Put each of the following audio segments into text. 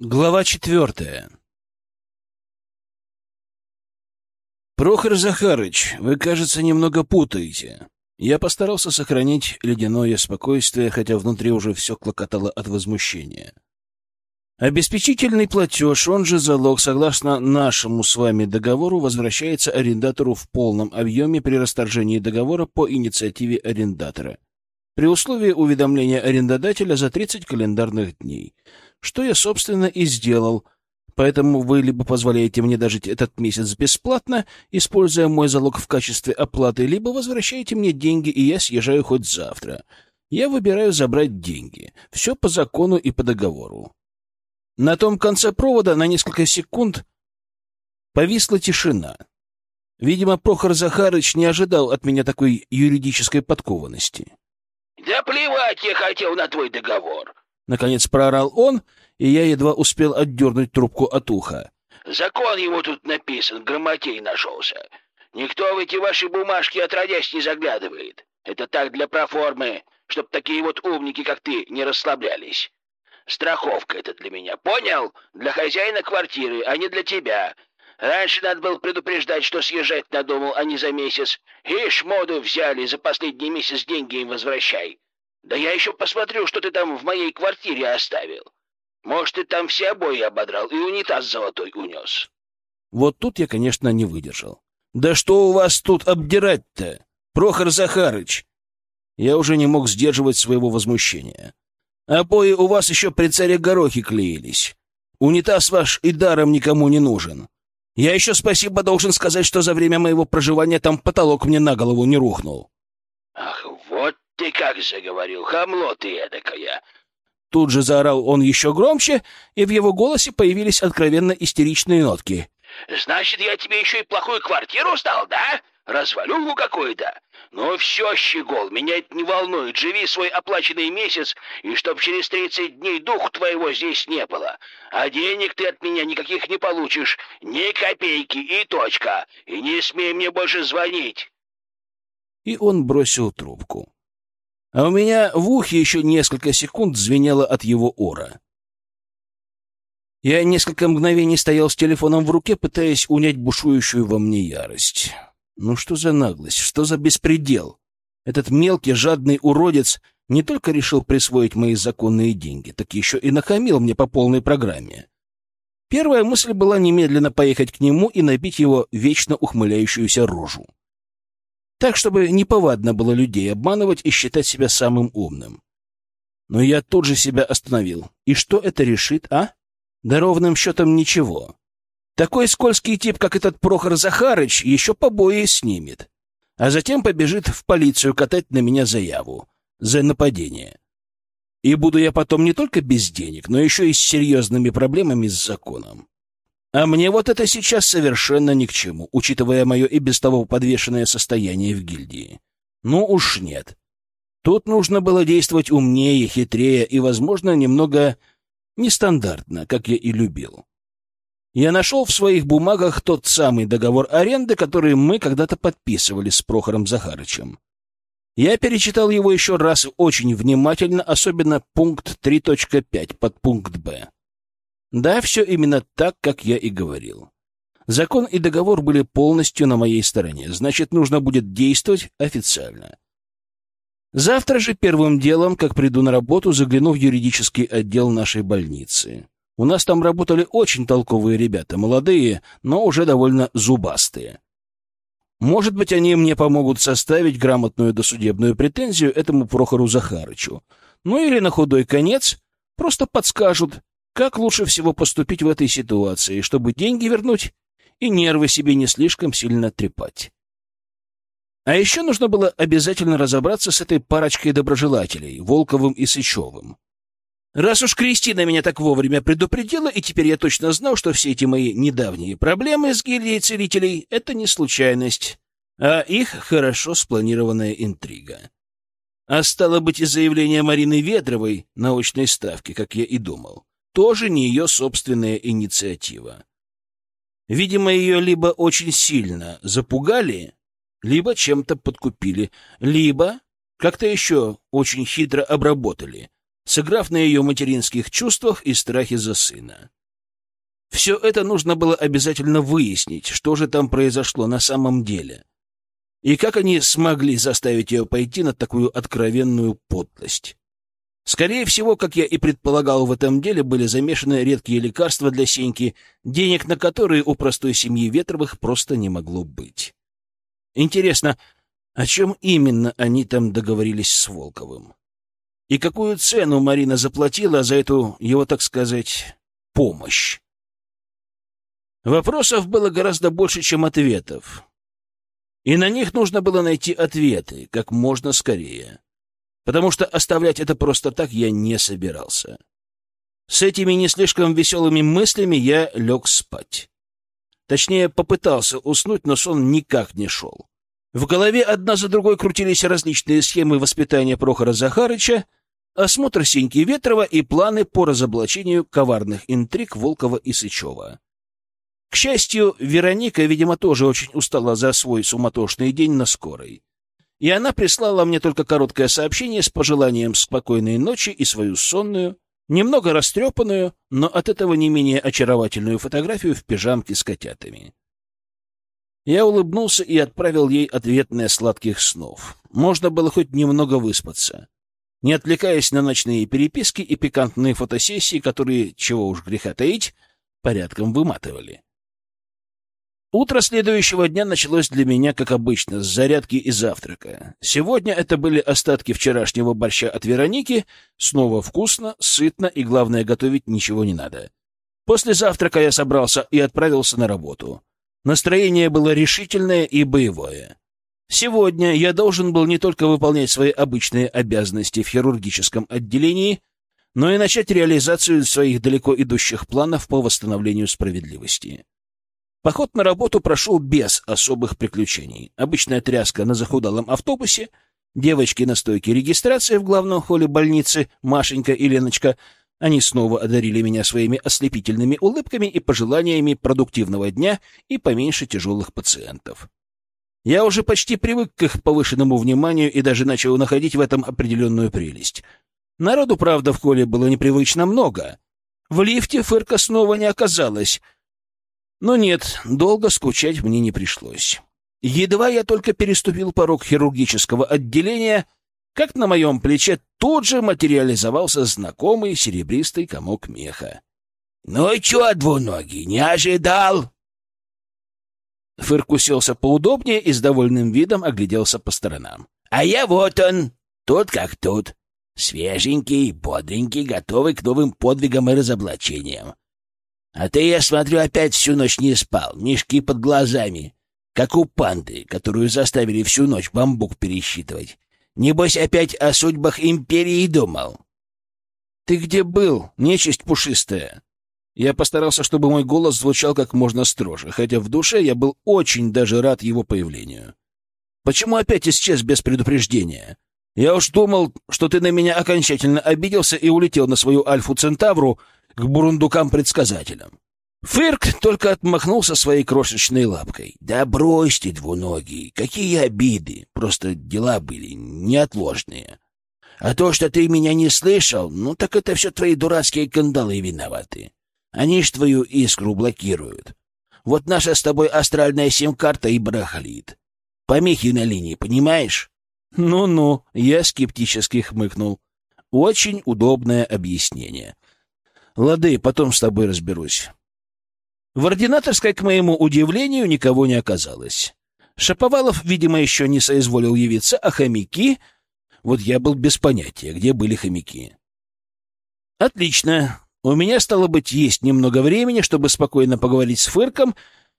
Глава четвертая. Прохор Захарыч, вы, кажется, немного путаете. Я постарался сохранить ледяное спокойствие, хотя внутри уже все клокотало от возмущения. Обеспечительный платеж, он же залог, согласно нашему с вами договору, возвращается арендатору в полном объеме при расторжении договора по инициативе арендатора, при условии уведомления арендодателя за 30 календарных дней — что я, собственно, и сделал. Поэтому вы либо позволяете мне дожить этот месяц бесплатно, используя мой залог в качестве оплаты, либо возвращаете мне деньги, и я съезжаю хоть завтра. Я выбираю забрать деньги. Все по закону и по договору. На том конце провода на несколько секунд повисла тишина. Видимо, Прохор Захарыч не ожидал от меня такой юридической подкованности. «Да плевать я хотел на твой договор!» Наконец проорал он, и я едва успел отдернуть трубку от уха. «Закон ему тут написан, грамотей нашелся. Никто в эти ваши бумажки отродясь не заглядывает. Это так для проформы, чтоб такие вот умники, как ты, не расслаблялись. Страховка это для меня, понял? Для хозяина квартиры, а не для тебя. Раньше надо было предупреждать, что съезжать надумал, а не за месяц. Ишь, моду взяли, за последний месяц деньги им возвращай. Да я еще посмотрю, что ты там в моей квартире оставил. Может, ты там все обои ободрал и унитаз золотой унес. Вот тут я, конечно, не выдержал. Да что у вас тут обдирать-то, Прохор Захарыч? Я уже не мог сдерживать своего возмущения. Обои у вас еще при царе горохи клеились. Унитаз ваш и даром никому не нужен. Я еще спасибо должен сказать, что за время моего проживания там потолок мне на голову не рухнул. Ах, «Ты как заговорил, хамло ты эдакая!» Тут же заорал он еще громче, и в его голосе появились откровенно истеричные нотки. «Значит, я тебе еще и плохую квартиру стал, да? Развалюху какую-то? Ну все, щегол, меня это не волнует. Живи свой оплаченный месяц, и чтоб через тридцать дней дух твоего здесь не было. А денег ты от меня никаких не получишь, ни копейки и точка. И не смей мне больше звонить!» И он бросил трубку а у меня в ухе еще несколько секунд звенело от его ора. Я несколько мгновений стоял с телефоном в руке, пытаясь унять бушующую во мне ярость. Ну что за наглость, что за беспредел? Этот мелкий, жадный уродец не только решил присвоить мои законные деньги, так еще и нахамил мне по полной программе. Первая мысль была немедленно поехать к нему и набить его вечно ухмыляющуюся рожу так, чтобы неповадно было людей обманывать и считать себя самым умным. Но я тут же себя остановил. И что это решит, а? Да ровным счетом ничего. Такой скользкий тип, как этот Прохор Захарыч, еще побои снимет. А затем побежит в полицию катать на меня заяву за нападение. И буду я потом не только без денег, но еще и с серьезными проблемами с законом. А мне вот это сейчас совершенно ни к чему, учитывая мое и без того подвешенное состояние в гильдии. Ну уж нет. Тут нужно было действовать умнее, хитрее и, возможно, немного нестандартно, как я и любил. Я нашел в своих бумагах тот самый договор аренды, который мы когда-то подписывали с Прохором Захарычем. Я перечитал его еще раз очень внимательно, особенно пункт 3.5 под пункт «Б». Да, все именно так, как я и говорил. Закон и договор были полностью на моей стороне, значит, нужно будет действовать официально. Завтра же первым делом, как приду на работу, загляну в юридический отдел нашей больницы. У нас там работали очень толковые ребята, молодые, но уже довольно зубастые. Может быть, они мне помогут составить грамотную досудебную претензию этому Прохору Захарычу. Ну или на худой конец просто подскажут, как лучше всего поступить в этой ситуации, чтобы деньги вернуть и нервы себе не слишком сильно трепать? А еще нужно было обязательно разобраться с этой парочкой доброжелателей, Волковым и Сычевым. Раз уж Кристина меня так вовремя предупредила, и теперь я точно знал, что все эти мои недавние проблемы с гильдией целителей — это не случайность, а их хорошо спланированная интрига. А стало быть, и заявление Марины Ведровой на очной ставке, как я и думал тоже не ее собственная инициатива. Видимо, ее либо очень сильно запугали, либо чем-то подкупили, либо как-то еще очень хитро обработали, сыграв на ее материнских чувствах и страхе за сына. Все это нужно было обязательно выяснить, что же там произошло на самом деле. И как они смогли заставить ее пойти на такую откровенную подлость. Скорее всего, как я и предполагал, в этом деле были замешаны редкие лекарства для Сеньки, денег на которые у простой семьи Ветровых просто не могло быть. Интересно, о чем именно они там договорились с Волковым? И какую цену Марина заплатила за эту его, так сказать, помощь? Вопросов было гораздо больше, чем ответов. И на них нужно было найти ответы как можно скорее потому что оставлять это просто так я не собирался. С этими не слишком веселыми мыслями я лег спать. Точнее, попытался уснуть, но сон никак не шел. В голове одна за другой крутились различные схемы воспитания Прохора Захарыча, осмотр Сеньки Ветрова и планы по разоблачению коварных интриг Волкова и Сычева. К счастью, Вероника, видимо, тоже очень устала за свой суматошный день на скорой и она прислала мне только короткое сообщение с пожеланием спокойной ночи и свою сонную, немного растрепанную, но от этого не менее очаровательную фотографию в пижамке с котятами. Я улыбнулся и отправил ей ответное сладких снов. Можно было хоть немного выспаться, не отвлекаясь на ночные переписки и пикантные фотосессии, которые, чего уж греха таить, порядком выматывали. Утро следующего дня началось для меня, как обычно, с зарядки и завтрака. Сегодня это были остатки вчерашнего борща от Вероники. Снова вкусно, сытно и, главное, готовить ничего не надо. После завтрака я собрался и отправился на работу. Настроение было решительное и боевое. Сегодня я должен был не только выполнять свои обычные обязанности в хирургическом отделении, но и начать реализацию своих далеко идущих планов по восстановлению справедливости. Поход на работу прошел без особых приключений. Обычная тряска на захудалом автобусе, девочки на стойке регистрации в главном холле больницы, Машенька и Леночка. Они снова одарили меня своими ослепительными улыбками и пожеланиями продуктивного дня и поменьше тяжелых пациентов. Я уже почти привык к их повышенному вниманию и даже начал находить в этом определенную прелесть. Народу, правда, в холле было непривычно много. В лифте фырка снова не оказалось — но нет, долго скучать мне не пришлось. Едва я только переступил порог хирургического отделения, как на моем плече тут же материализовался знакомый серебристый комок меха. — Ну и чё, двуногий, не ожидал? Фырк уселся поудобнее и с довольным видом огляделся по сторонам. — А я вот он, тут как тут. Свеженький, бодренький, готовый к новым подвигам и разоблачениям. А ты, я смотрю, опять всю ночь не спал, мешки под глазами, как у панды, которую заставили всю ночь бамбук пересчитывать. Небось, опять о судьбах империи думал. Ты где был, нечисть пушистая? Я постарался, чтобы мой голос звучал как можно строже, хотя в душе я был очень даже рад его появлению. Почему опять исчез без предупреждения? Я уж думал, что ты на меня окончательно обиделся и улетел на свою Альфу-Центавру, к бурундукам-предсказателям. Фырк только отмахнулся своей крошечной лапкой. «Да брось ты, двуногий, какие обиды! Просто дела были неотложные. А то, что ты меня не слышал, ну так это все твои дурацкие кандалы виноваты. Они ж твою искру блокируют. Вот наша с тобой астральная сим-карта и барахлит. Помехи на линии, понимаешь?» «Ну-ну», — я скептически хмыкнул. «Очень удобное объяснение». Лады, потом с тобой разберусь. В ординаторской, к моему удивлению, никого не оказалось. Шаповалов, видимо, еще не соизволил явиться, а хомяки... Вот я был без понятия, где были хомяки. Отлично. У меня, стало быть, есть немного времени, чтобы спокойно поговорить с Фырком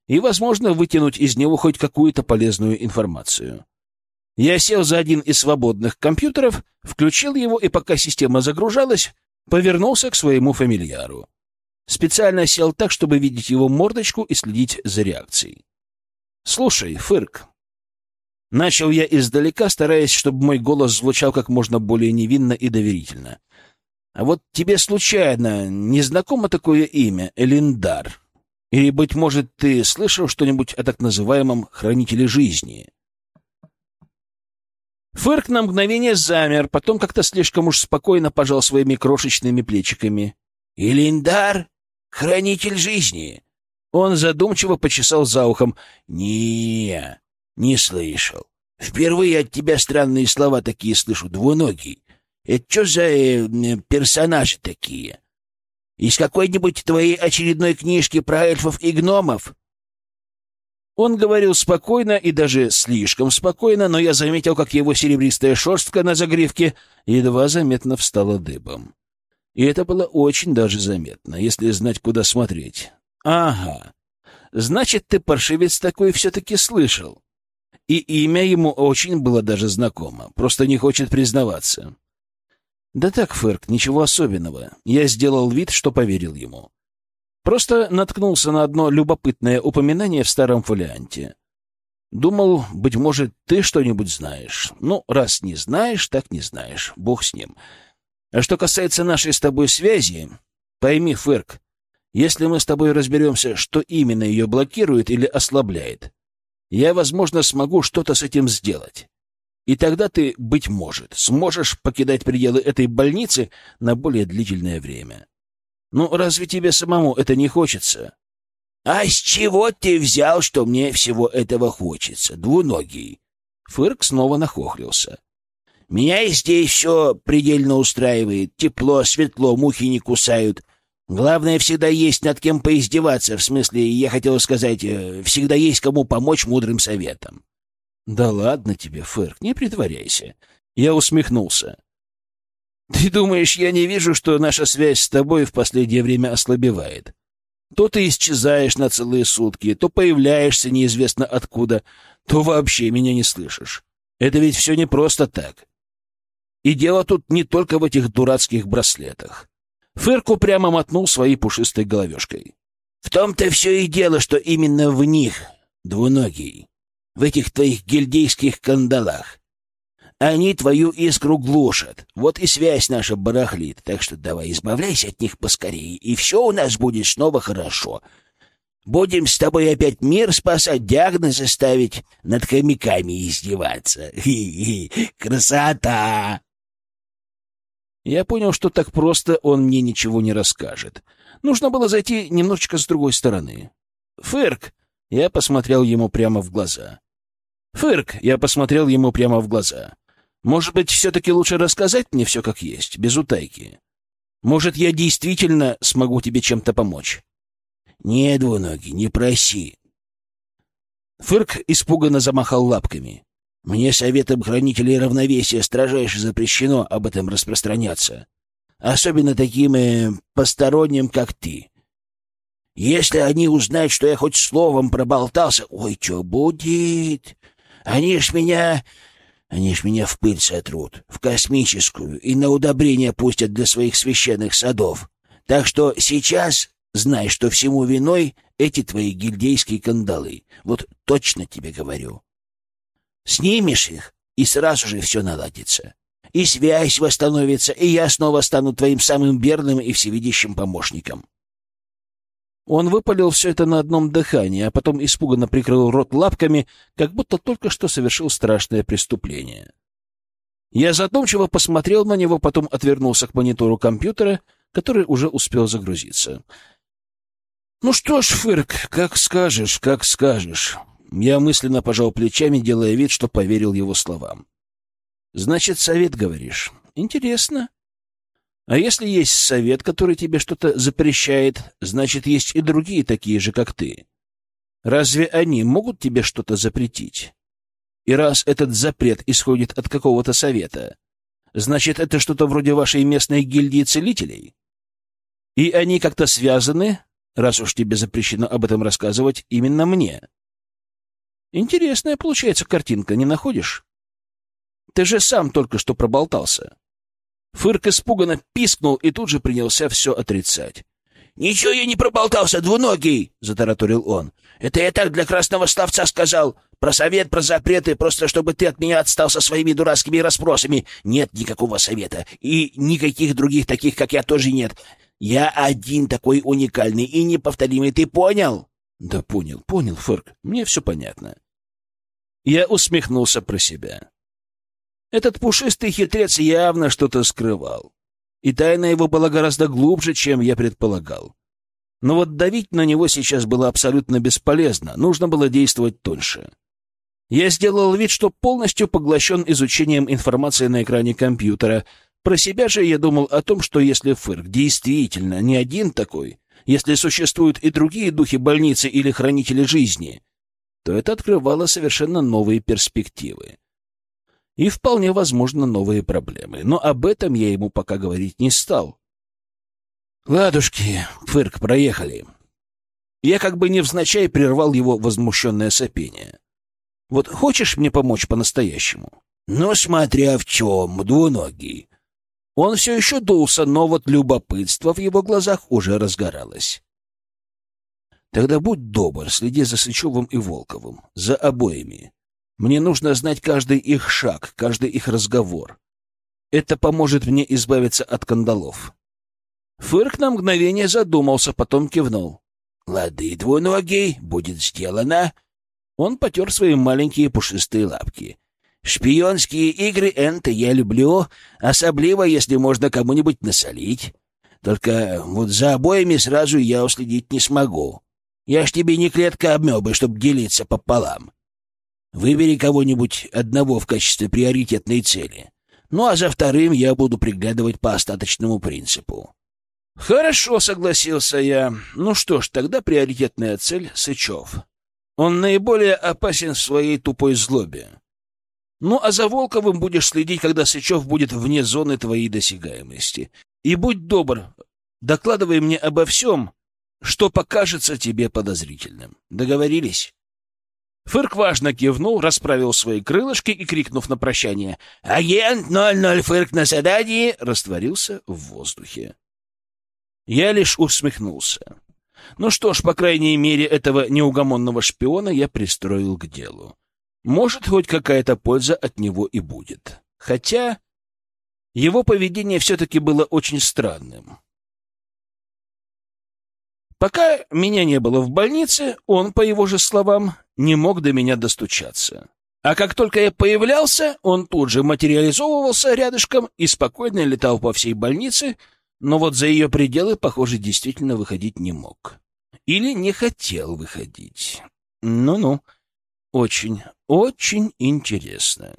и, возможно, вытянуть из него хоть какую-то полезную информацию. Я сел за один из свободных компьютеров, включил его, и пока система загружалась, повернулся к своему фамильяру. Специально сел так, чтобы видеть его мордочку и следить за реакцией. «Слушай, Фырк». Начал я издалека, стараясь, чтобы мой голос звучал как можно более невинно и доверительно. «А вот тебе случайно не знакомо такое имя, Элиндар? Или, быть может, ты слышал что-нибудь о так называемом «хранителе жизни»?» Фырк на мгновение замер, потом как-то слишком уж спокойно пожал своими крошечными плечиками. «Илиндар? Хранитель жизни?» Он задумчиво почесал за ухом. «Не, не слышал. Впервые от тебя странные слова такие слышу, двуногий. Это что за э, персонажи такие? Из какой-нибудь твоей очередной книжки про эльфов и гномов?» Он говорил спокойно и даже слишком спокойно, но я заметил, как его серебристая шерстка на загривке едва заметно встала дыбом. И это было очень даже заметно, если знать, куда смотреть. Ага. Значит, ты, паршивец такой, все-таки слышал. И имя ему очень было даже знакомо, просто не хочет признаваться. Да так, Ферк, ничего особенного. Я сделал вид, что поверил ему. Просто наткнулся на одно любопытное упоминание в старом фолианте. Думал, быть может, ты что-нибудь знаешь. Ну, раз не знаешь, так не знаешь. Бог с ним. А что касается нашей с тобой связи, пойми, Ферк, если мы с тобой разберемся, что именно ее блокирует или ослабляет, я, возможно, смогу что-то с этим сделать. И тогда ты, быть может, сможешь покидать пределы этой больницы на более длительное время. Ну, разве тебе самому это не хочется? А с чего ты взял, что мне всего этого хочется, двуногий? Фырк снова нахохлился. Меня и здесь все предельно устраивает. Тепло, светло, мухи не кусают. Главное, всегда есть над кем поиздеваться. В смысле, я хотел сказать, э, всегда есть кому помочь мудрым советом. Да ладно тебе, Фырк, не притворяйся. Я усмехнулся. Ты думаешь, я не вижу, что наша связь с тобой в последнее время ослабевает? То ты исчезаешь на целые сутки, то появляешься неизвестно откуда, то вообще меня не слышишь. Это ведь все не просто так. И дело тут не только в этих дурацких браслетах. Фырку прямо мотнул своей пушистой головешкой. В том-то все и дело, что именно в них, двуногий, в этих твоих гильдейских кандалах. Они твою искру глушат. Вот и связь наша барахлит. Так что давай избавляйся от них поскорее, и все у нас будет снова хорошо. Будем с тобой опять мир спасать, диагнозы ставить, над хомяками издеваться. Хи -хи. Красота! Я понял, что так просто он мне ничего не расскажет. Нужно было зайти немножечко с другой стороны. «Фырк!» — я посмотрел ему прямо в глаза. «Фырк!» — я посмотрел ему прямо в глаза. Может быть, все-таки лучше рассказать мне все как есть, без утайки? Может, я действительно смогу тебе чем-то помочь? Не, двуногий, не проси. Фырк испуганно замахал лапками. Мне советом хранителей равновесия строжайше запрещено об этом распространяться. Особенно таким э, посторонним, как ты. Если они узнают, что я хоть словом проболтался, ой, что будет? Они ж меня они ж меня в пыль сотрут, в космическую, и на удобрение пустят для своих священных садов. Так что сейчас знай, что всему виной эти твои гильдейские кандалы. Вот точно тебе говорю. Снимешь их, и сразу же все наладится. И связь восстановится, и я снова стану твоим самым верным и всевидящим помощником. Он выпалил все это на одном дыхании, а потом испуганно прикрыл рот лапками, как будто только что совершил страшное преступление. Я задумчиво посмотрел на него, потом отвернулся к монитору компьютера, который уже успел загрузиться. «Ну что ж, Фырк, как скажешь, как скажешь». Я мысленно пожал плечами, делая вид, что поверил его словам. «Значит, совет, говоришь? Интересно. А если есть совет, который тебе что-то запрещает, значит, есть и другие такие же, как ты. Разве они могут тебе что-то запретить? И раз этот запрет исходит от какого-то совета, значит, это что-то вроде вашей местной гильдии целителей? И они как-то связаны, раз уж тебе запрещено об этом рассказывать именно мне. Интересная получается картинка, не находишь? Ты же сам только что проболтался. Фырк испуганно пискнул и тут же принялся все отрицать. «Ничего я не проболтался, двуногий!» — затараторил он. «Это я так для красного словца сказал. Про совет, про запреты, просто чтобы ты от меня отстал со своими дурацкими расспросами. Нет никакого совета. И никаких других таких, как я, тоже нет. Я один такой уникальный и неповторимый, ты понял?» «Да понял, понял, Фырк. Мне все понятно». Я усмехнулся про себя. Этот пушистый хитрец явно что-то скрывал. И тайна его была гораздо глубже, чем я предполагал. Но вот давить на него сейчас было абсолютно бесполезно, нужно было действовать тоньше. Я сделал вид, что полностью поглощен изучением информации на экране компьютера. Про себя же я думал о том, что если Фырк действительно не один такой, если существуют и другие духи больницы или хранители жизни, то это открывало совершенно новые перспективы. И вполне возможно новые проблемы. Но об этом я ему пока говорить не стал. «Ладушки, Фырк, проехали». Я как бы невзначай прервал его возмущенное сопение. Вот хочешь мне помочь по-настоящему? Ну, смотря в чем, двуногий. Он все еще дулся, но вот любопытство в его глазах уже разгоралось. Тогда будь добр, следи за Сычевым и Волковым, за обоими. Мне нужно знать каждый их шаг, каждый их разговор. Это поможет мне избавиться от кандалов. Фырк на мгновение задумался, потом кивнул. — Лады, двуногий, будет сделано. Он потер свои маленькие пушистые лапки. «Шпионские игры, энты, я люблю, особливо, если можно кому-нибудь насолить. Только вот за обоими сразу я уследить не смогу. Я ж тебе не клетка обмёбы, чтоб делиться пополам. Выбери кого-нибудь одного в качестве приоритетной цели. Ну, а за вторым я буду приглядывать по остаточному принципу». «Хорошо», — согласился я. «Ну что ж, тогда приоритетная цель — Сычев». Он наиболее опасен в своей тупой злобе. Ну, а за Волковым будешь следить, когда Сычев будет вне зоны твоей досягаемости. И будь добр, докладывай мне обо всем, что покажется тебе подозрительным. Договорились?» Фырк важно кивнул, расправил свои крылышки и, крикнув на прощание «Агент 00 Фырк на задании!» растворился в воздухе. Я лишь усмехнулся. Ну что ж, по крайней мере, этого неугомонного шпиона я пристроил к делу. Может, хоть какая-то польза от него и будет. Хотя его поведение все-таки было очень странным. Пока меня не было в больнице, он, по его же словам, не мог до меня достучаться. А как только я появлялся, он тут же материализовывался рядышком и спокойно летал по всей больнице, но вот за ее пределы, похоже, действительно выходить не мог. Или не хотел выходить. Ну-ну, очень, очень интересно.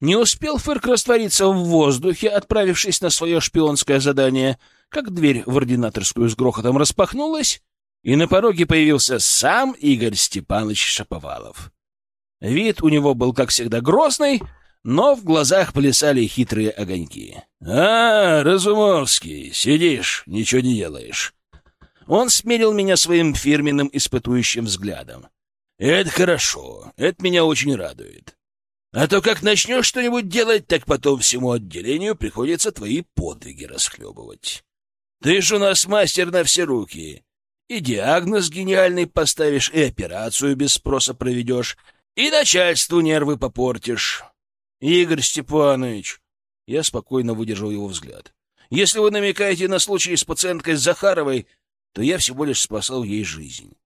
Не успел Фырк раствориться в воздухе, отправившись на свое шпионское задание, как дверь в ординаторскую с грохотом распахнулась, и на пороге появился сам Игорь Степанович Шаповалов. Вид у него был, как всегда, грозный, но в глазах плясали хитрые огоньки. — А, Разумовский, сидишь, ничего не делаешь. Он смерил меня своим фирменным испытующим взглядом. — Это хорошо, это меня очень радует. А то как начнешь что-нибудь делать, так потом всему отделению приходится твои подвиги расхлебывать. Ты ж у нас мастер на все руки. И диагноз гениальный поставишь, и операцию без спроса проведешь, и начальству нервы попортишь. Игорь Степанович, я спокойно выдержал его взгляд. Если вы намекаете на случай с пациенткой Захаровой, то я всего лишь спасал ей жизнь.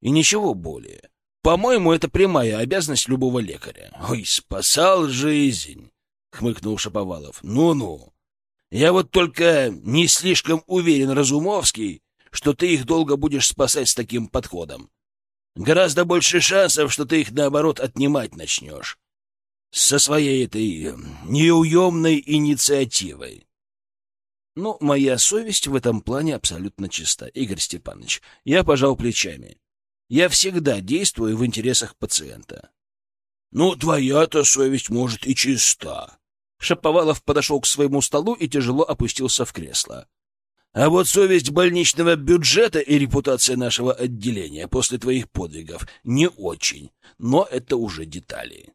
И ничего более. По-моему, это прямая обязанность любого лекаря. Ой, спасал жизнь, хмыкнул Шаповалов. Ну-ну. Я вот только не слишком уверен, Разумовский, что ты их долго будешь спасать с таким подходом. Гораздо больше шансов, что ты их, наоборот, отнимать начнешь со своей этой э, неуемной инициативой. Ну, моя совесть в этом плане абсолютно чиста, Игорь Степанович. Я пожал плечами. Я всегда действую в интересах пациента. Ну, твоя-то совесть, может, и чиста. Шаповалов подошел к своему столу и тяжело опустился в кресло. А вот совесть больничного бюджета и репутация нашего отделения после твоих подвигов не очень, но это уже детали.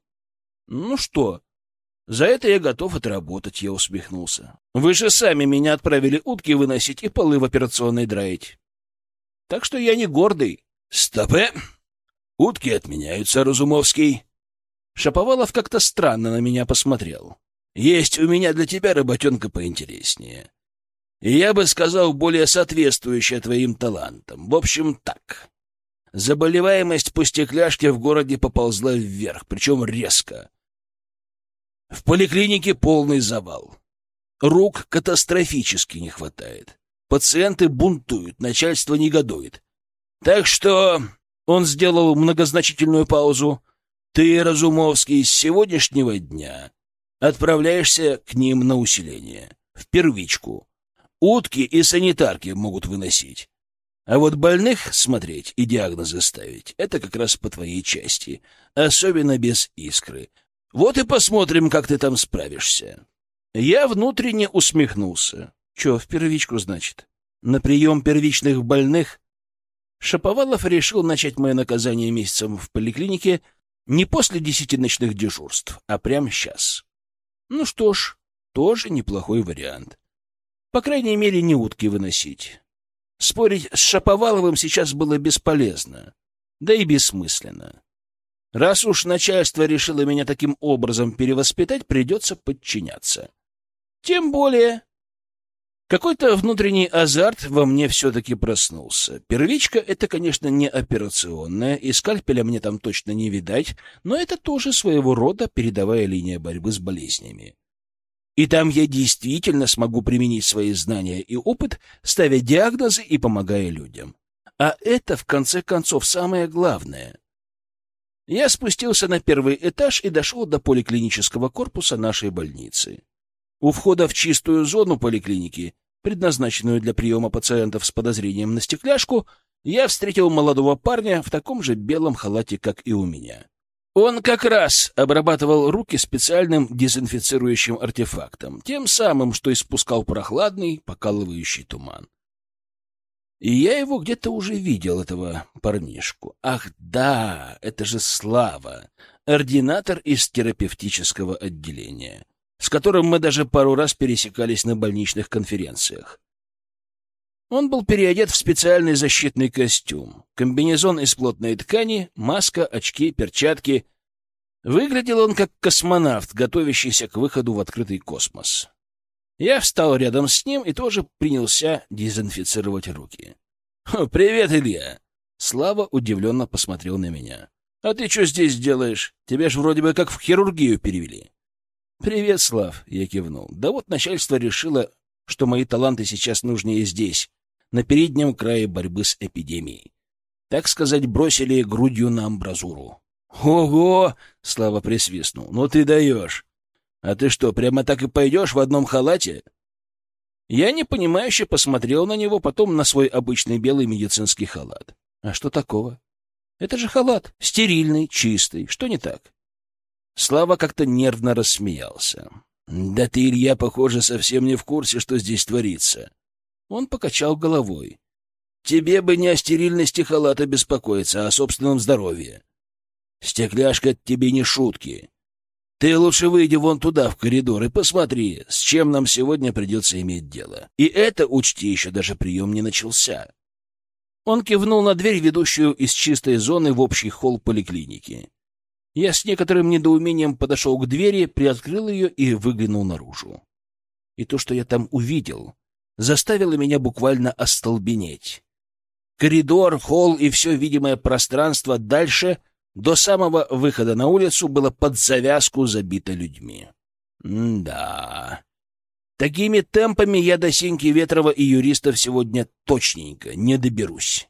Ну что, за это я готов отработать, я усмехнулся. Вы же сами меня отправили утки выносить и полы в операционной драить. Так что я не гордый. Стопе! Утки отменяются, Разумовский. Шаповалов как-то странно на меня посмотрел. Есть у меня для тебя работенка поинтереснее. И я бы сказал, более соответствующая твоим талантам. В общем, так. Заболеваемость по стекляшке в городе поползла вверх, причем резко. В поликлинике полный завал. Рук катастрофически не хватает. Пациенты бунтуют, начальство негодует. Так что он сделал многозначительную паузу. Ты, Разумовский, с сегодняшнего дня отправляешься к ним на усиление, в первичку. Утки и санитарки могут выносить. А вот больных смотреть и диагнозы ставить — это как раз по твоей части, особенно без искры. Вот и посмотрим, как ты там справишься. Я внутренне усмехнулся. Че, в первичку, значит? На прием первичных больных? Шаповалов решил начать мое наказание месяцем в поликлинике не после десяти ночных дежурств, а прямо сейчас. Ну что ж, тоже неплохой вариант. По крайней мере, не утки выносить. Спорить с Шаповаловым сейчас было бесполезно, да и бессмысленно. Раз уж начальство решило меня таким образом перевоспитать, придется подчиняться. Тем более, какой-то внутренний азарт во мне все-таки проснулся. Первичка — это, конечно, не операционная, и скальпеля мне там точно не видать, но это тоже своего рода передовая линия борьбы с болезнями. И там я действительно смогу применить свои знания и опыт, ставя диагнозы и помогая людям. А это, в конце концов, самое главное. Я спустился на первый этаж и дошел до поликлинического корпуса нашей больницы. У входа в чистую зону поликлиники, предназначенную для приема пациентов с подозрением на стекляшку, я встретил молодого парня в таком же белом халате, как и у меня. Он как раз обрабатывал руки специальным дезинфицирующим артефактом, тем самым, что испускал прохладный, покалывающий туман. И я его где-то уже видел, этого парнишку. Ах да, это же Слава, ординатор из терапевтического отделения с которым мы даже пару раз пересекались на больничных конференциях. Он был переодет в специальный защитный костюм, комбинезон из плотной ткани, маска, очки, перчатки. Выглядел он как космонавт, готовящийся к выходу в открытый космос. Я встал рядом с ним и тоже принялся дезинфицировать руки. «Привет, Илья!» Слава удивленно посмотрел на меня. «А ты что здесь делаешь? Тебя ж вроде бы как в хирургию перевели». «Привет, Слав», — я кивнул. «Да вот начальство решило, что мои таланты сейчас нужнее здесь, на переднем крае борьбы с эпидемией. Так сказать, бросили грудью на амбразуру». «Ого!» — Слава присвистнул. «Ну ты даешь! А ты что, прямо так и пойдешь в одном халате?» Я непонимающе посмотрел на него, потом на свой обычный белый медицинский халат. «А что такого? Это же халат, стерильный, чистый. Что не так?» Слава как-то нервно рассмеялся. «Да ты, Илья, похоже, совсем не в курсе, что здесь творится». Он покачал головой. «Тебе бы не о стерильности халата беспокоиться, а о собственном здоровье. Стекляшка тебе не шутки. Ты лучше выйди вон туда, в коридор, и посмотри, с чем нам сегодня придется иметь дело. И это, учти, еще даже прием не начался». Он кивнул на дверь, ведущую из чистой зоны в общий холл поликлиники. Я с некоторым недоумением подошел к двери, приоткрыл ее и выглянул наружу. И то, что я там увидел, заставило меня буквально остолбенеть. Коридор, холл и все видимое пространство дальше, до самого выхода на улицу, было под завязку забито людьми. М да. Такими темпами я до Синьки Ветрова и юристов сегодня точненько не доберусь.